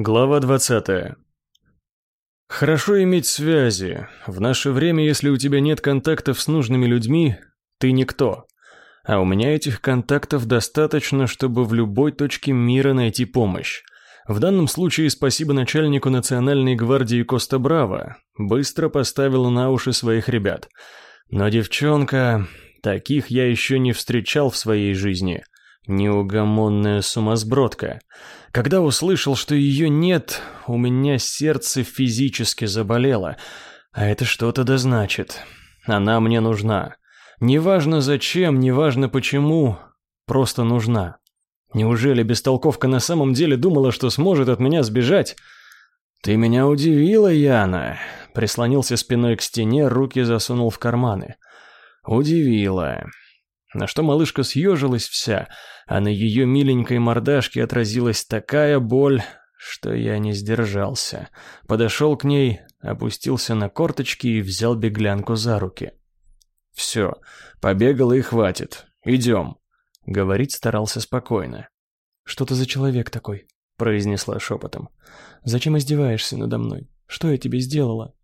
Глава 20. Хорошо иметь связи. В наше время, если у тебя нет контактов с нужными людьми, ты никто. А у меня этих контактов достаточно, чтобы в любой точке мира найти помощь. В данном случае спасибо начальнику Национальной гвардии Коста Браво. Быстро поставил на уши своих ребят. Но девчонка... Таких я еще не встречал в своей жизни. Неугомонная сумасбродка. Когда услышал, что ее нет, у меня сердце физически заболело. А это что-то да значит. Она мне нужна. Неважно зачем, неважно почему, просто нужна. Неужели бестолковка на самом деле думала, что сможет от меня сбежать? «Ты меня удивила, Яна!» Прислонился спиной к стене, руки засунул в карманы. «Удивила!» На что малышка съежилась вся, а на ее миленькой мордашке отразилась такая боль, что я не сдержался. Подошел к ней, опустился на корточки и взял беглянку за руки. «Все, побегала и хватит. Идем». Говорить старался спокойно. «Что ты за человек такой?» — произнесла шепотом. «Зачем издеваешься надо мной? Что я тебе сделала?»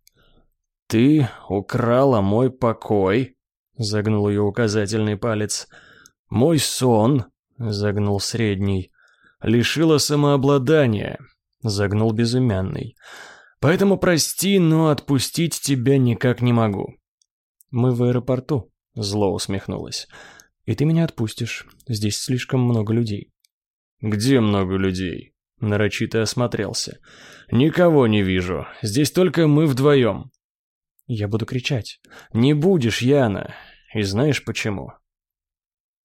«Ты украла мой покой», загнул ее указательный палец. Мой сон, загнул средний. Лишила самообладания, загнул безымянный. Поэтому прости, но отпустить тебя никак не могу. Мы в аэропорту, зло усмехнулась. И ты меня отпустишь. Здесь слишком много людей. Где много людей? Нарочито осмотрелся. Никого не вижу. Здесь только мы вдвоем. Я буду кричать. «Не будешь, Яна. И знаешь почему?»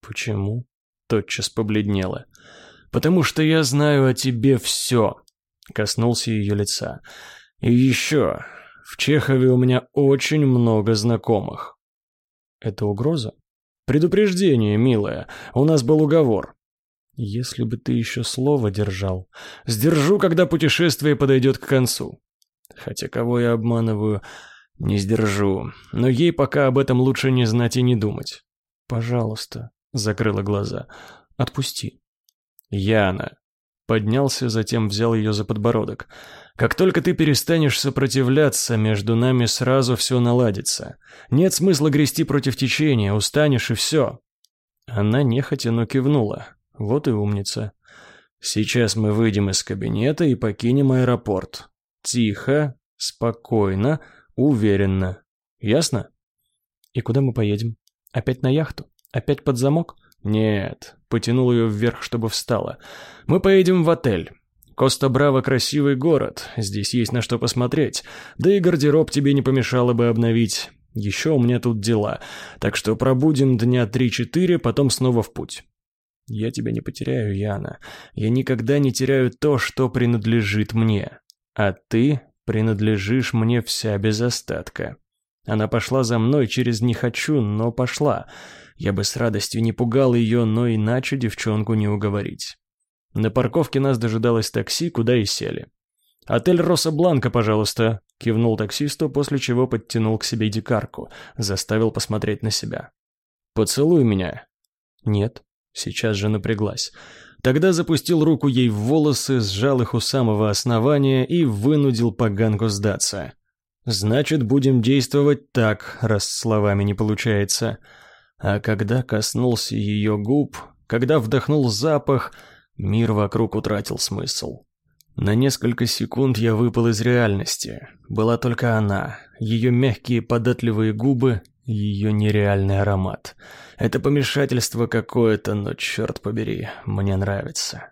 «Почему?» Тотчас побледнела. «Потому что я знаю о тебе все», — коснулся ее лица. «И еще, в Чехове у меня очень много знакомых». «Это угроза?» «Предупреждение, милая. У нас был уговор». «Если бы ты еще слово держал...» «Сдержу, когда путешествие подойдет к концу». Хотя кого я обманываю... Не сдержу, но ей пока об этом лучше не знать и не думать. Пожалуйста, закрыла глаза. Отпусти. Яна. Поднялся, затем взял ее за подбородок. Как только ты перестанешь сопротивляться, между нами сразу все наладится. Нет смысла грести против течения, устанешь и все. Она нехотя, но кивнула. Вот и умница. Сейчас мы выйдем из кабинета и покинем аэропорт. Тихо, спокойно, Уверенно. Ясно? И куда мы поедем? Опять на яхту? Опять под замок? Нет. Потянул ее вверх, чтобы встала. Мы поедем в отель. Коста-Браво красивый город. Здесь есть на что посмотреть. Да и гардероб тебе не помешало бы обновить. Еще у меня тут дела. Так что пробудем дня три-четыре, потом снова в путь. Я тебя не потеряю, Яна. Я никогда не теряю то, что принадлежит мне. А ты принадлежишь мне вся без остатка. Она пошла за мной через «не хочу», но пошла. Я бы с радостью не пугал ее, но иначе девчонку не уговорить. На парковке нас дожидалось такси, куда и сели. «Отель Роса Бланка, пожалуйста», — кивнул таксисту, после чего подтянул к себе дикарку, заставил посмотреть на себя. «Поцелуй меня». «Нет». Сейчас же напряглась. Тогда запустил руку ей в волосы, сжал их у самого основания и вынудил поганку сдаться. «Значит, будем действовать так, раз словами не получается». А когда коснулся ее губ, когда вдохнул запах, мир вокруг утратил смысл. На несколько секунд я выпал из реальности. Была только она, ее мягкие податливые губы, ее нереальный аромат. Это помешательство какое-то, но черт побери, мне нравится.